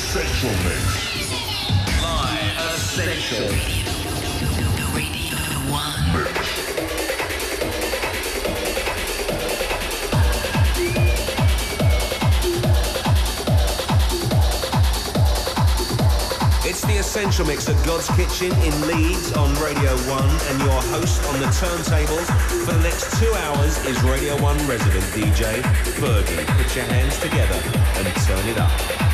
Essential Mix. Essential. It's the Essential Mix at God's Kitchen in Leeds on Radio 1 and your host on the turntables for the next two hours is Radio 1 resident DJ Fergie. Put your hands together and turn it up.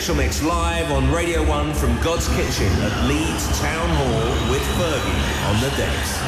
Essential Mix live on Radio 1 from God's Kitchen at Leeds Town Hall with Fergie on the decks.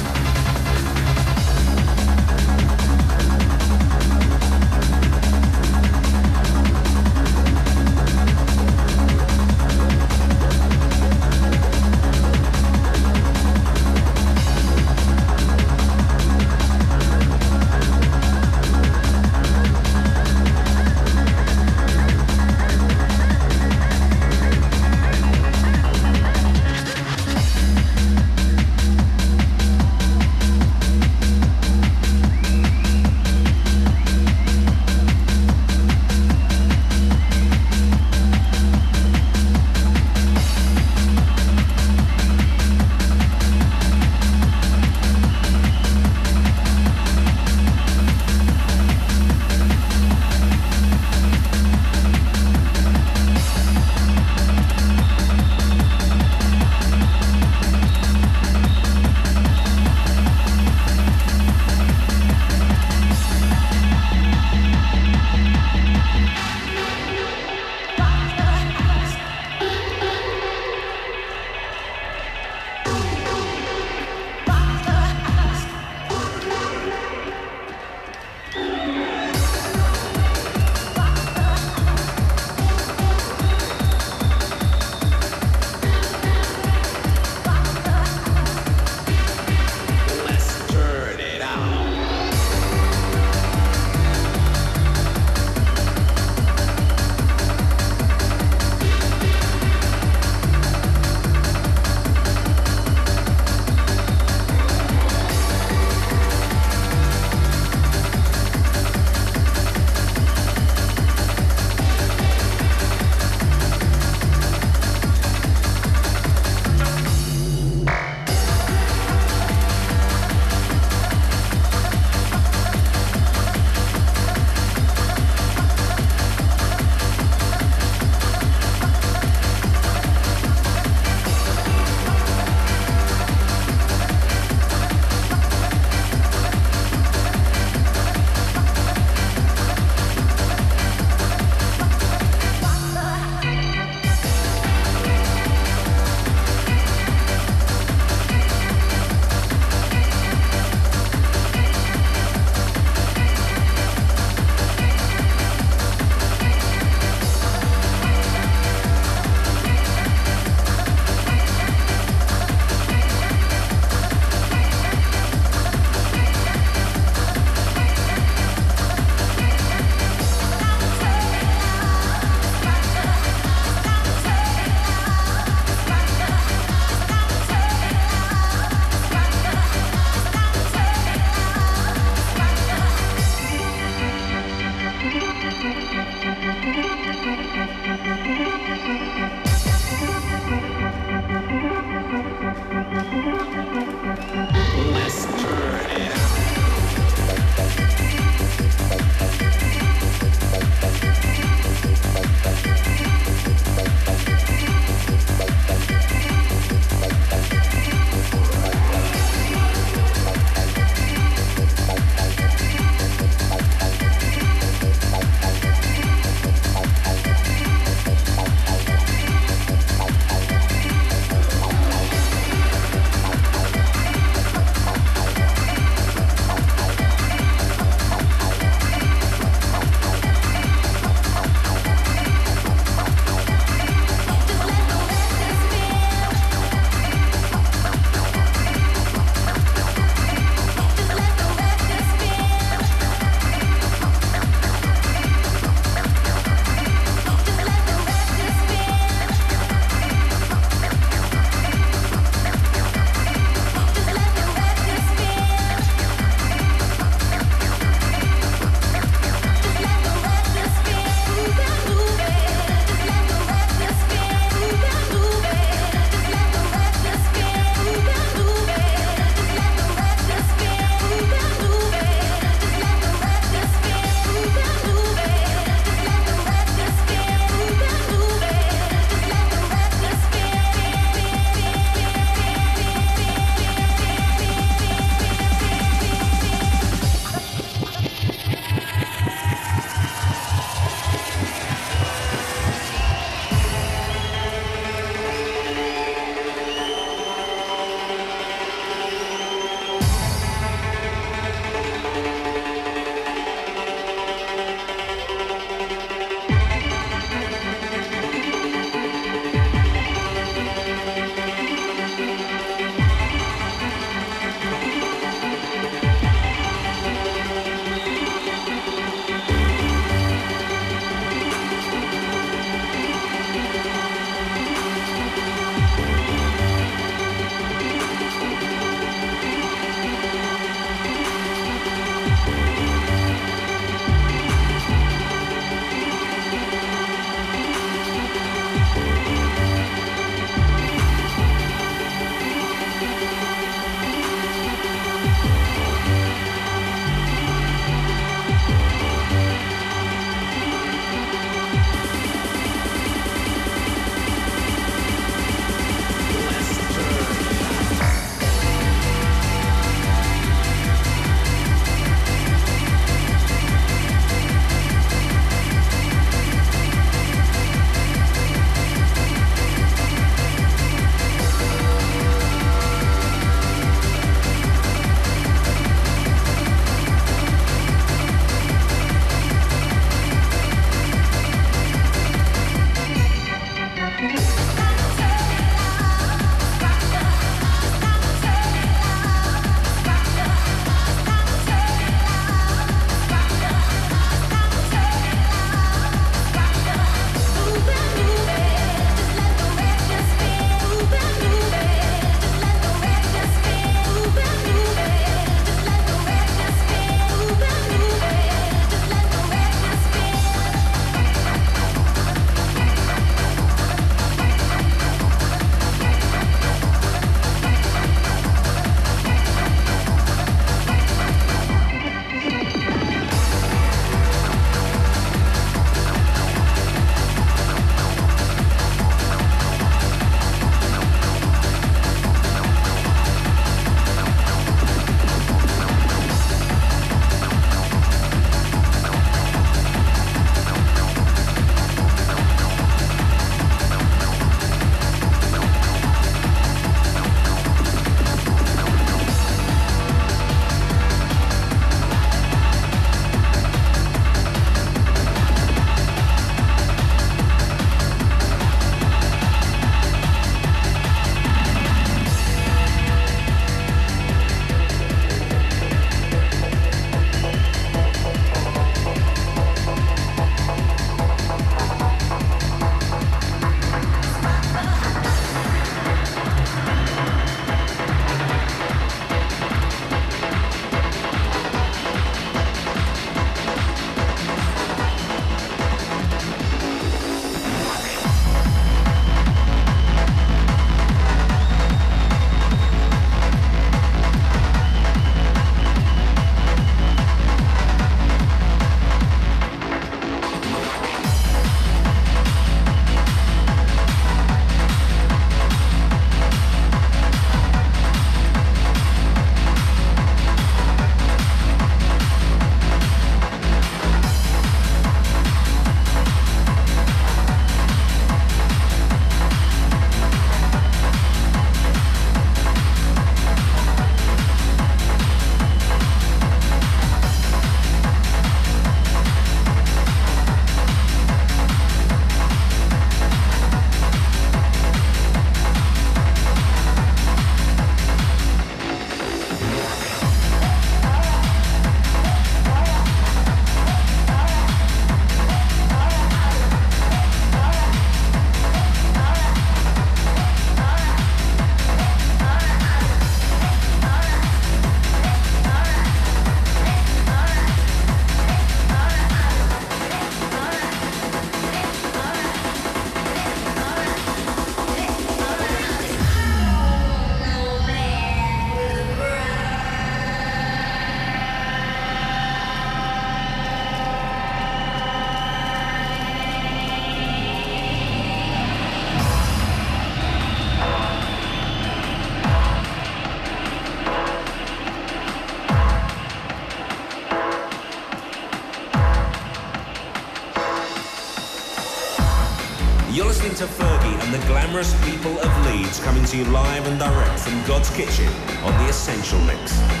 People of Leeds coming to you live and direct from Godskitchen on The Essential Mix.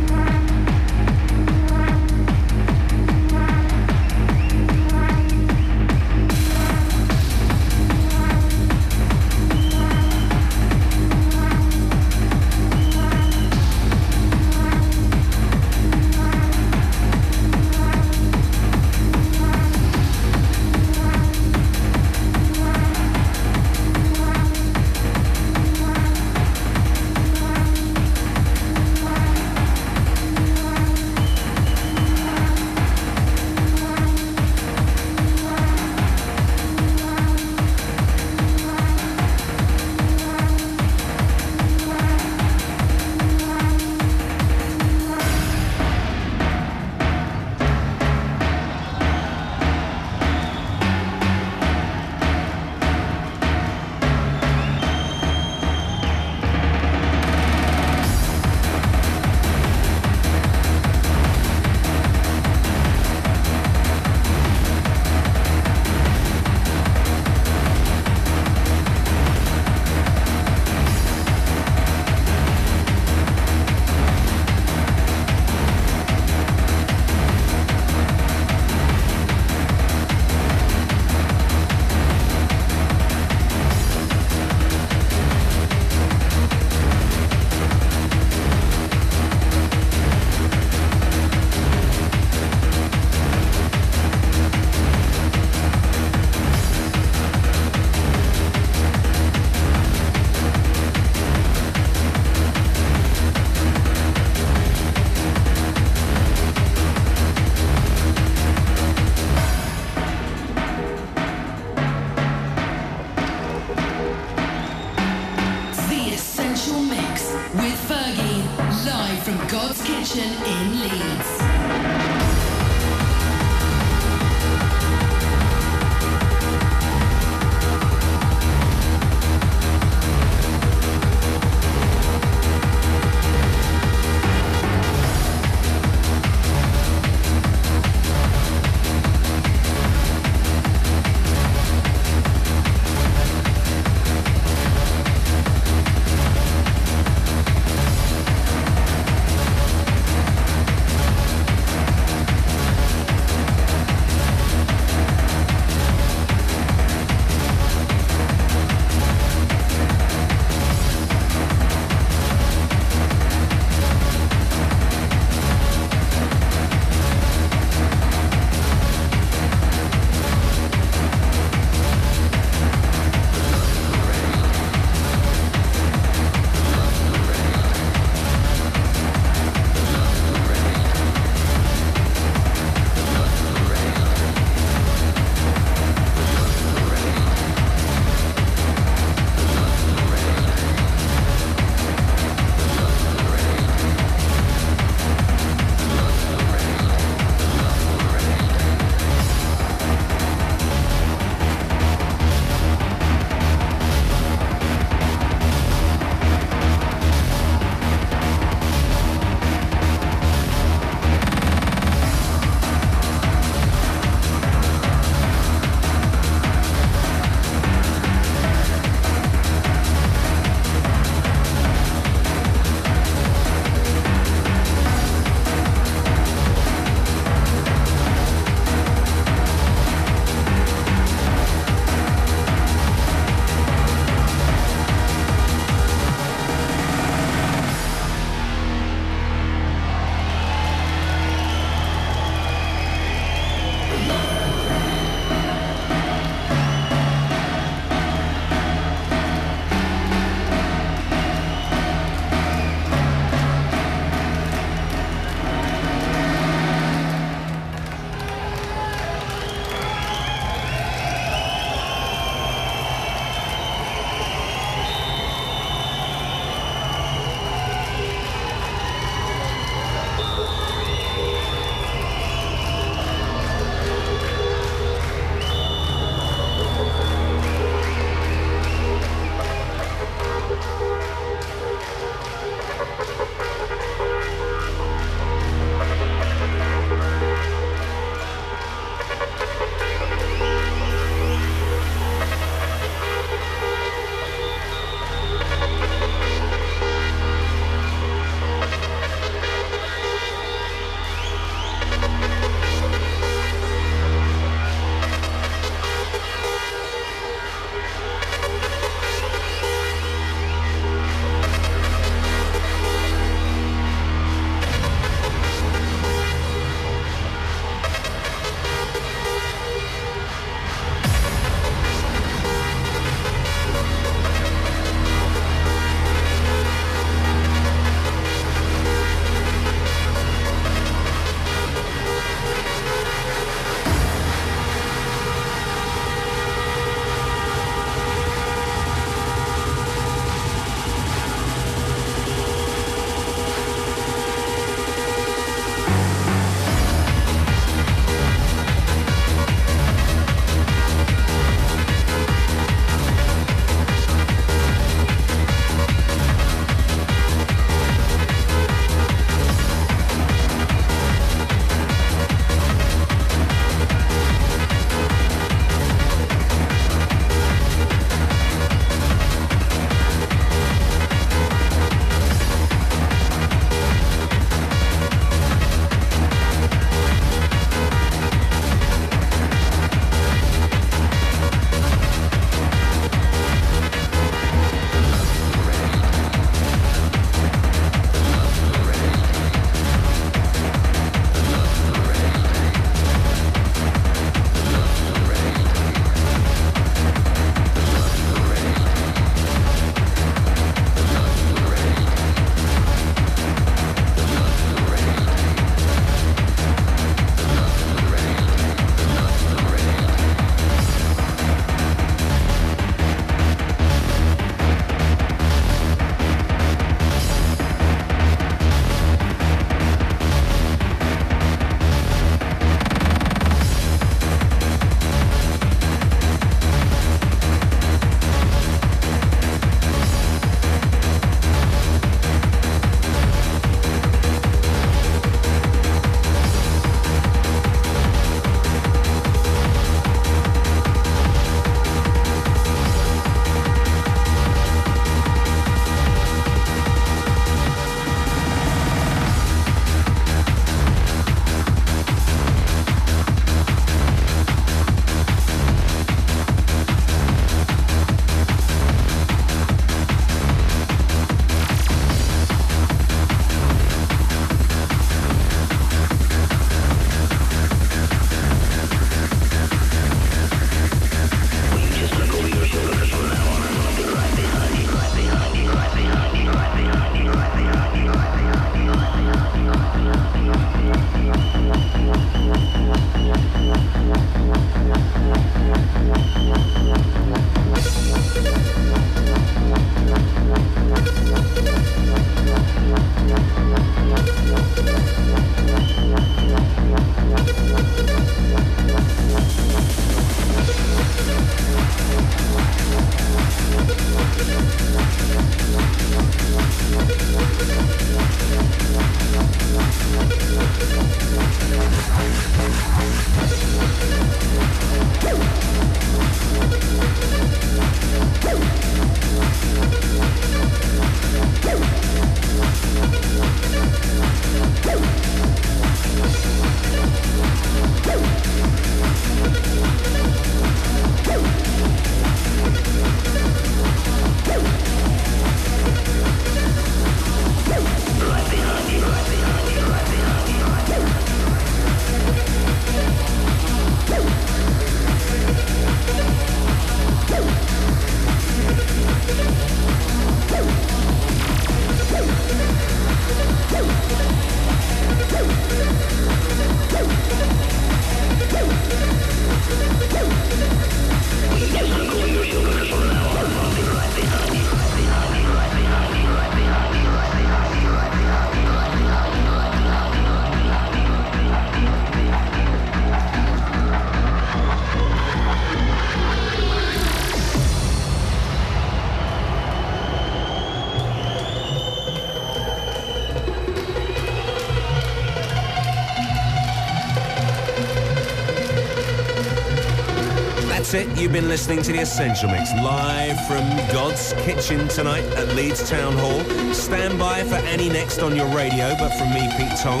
You've been listening to the Essential Mix live from Godskitchen tonight at Leeds Town Hall. Stand by for Annie next on your radio, but from me, Pete Tong,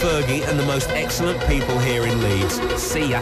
Fergie, and the most excellent people here in Leeds. See ya.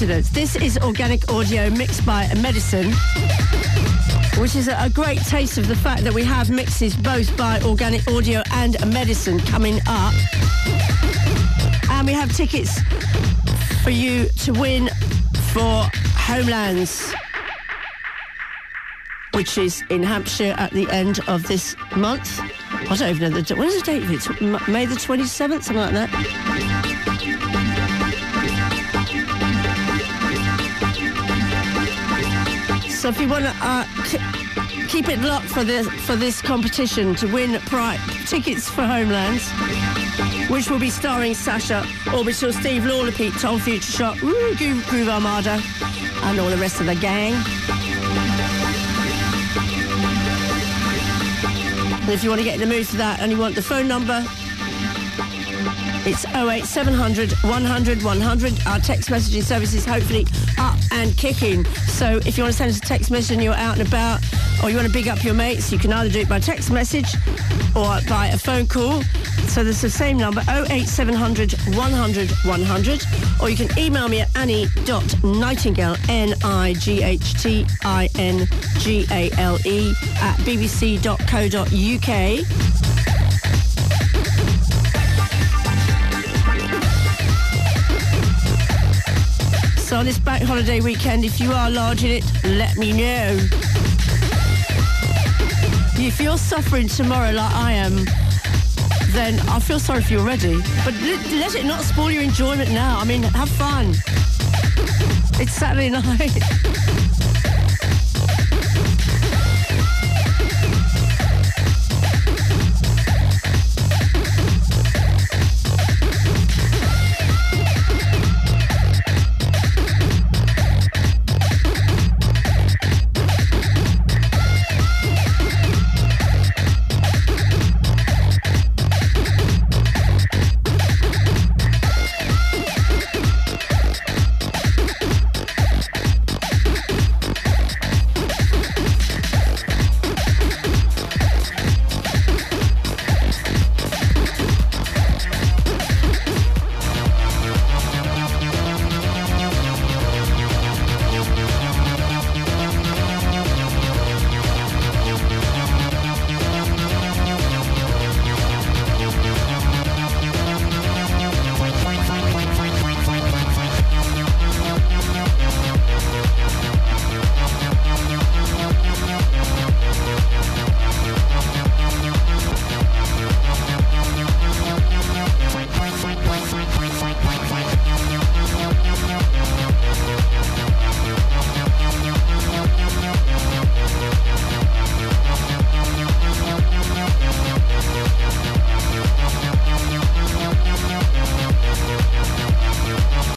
This is organic audio mixed by Medicine, which is a, great taste of the fact that we have mixes both by organic audio and Medicine coming up. And we have tickets for you to win for Homelands, which is in Hampshire at the end of this month. I don't even know the when is the date of it? May the 27th, something like that. So if you want to uh, keep it locked for this for this competition to win pri- tickets for Homelands, which will be starring Sasha, Orbital, Steve Lawler, Pete Tong, Future Shock, Groove, Groove Armada, and all the rest of the gang. And if you want to get in the mood for that and you want the phone number, it's 08700 100 100. Our text messaging service is hopefully up and kicking. So if you want to send us a text message and you're out and about, or you want to big up your mates, you can either do it by text message or by a phone call. So there's the same number, 08700 100 100. Or you can email me at annie.nightingale, N-I-G-H-T-I-N-G-A-L-E, at bbc.co.uk. So on this bank holiday weekend, if you are large in it, let me know. If you're suffering tomorrow like I am, then I feel sorry for you already. But let, let it not spoil your enjoyment now. I mean, have fun. It's Saturday night.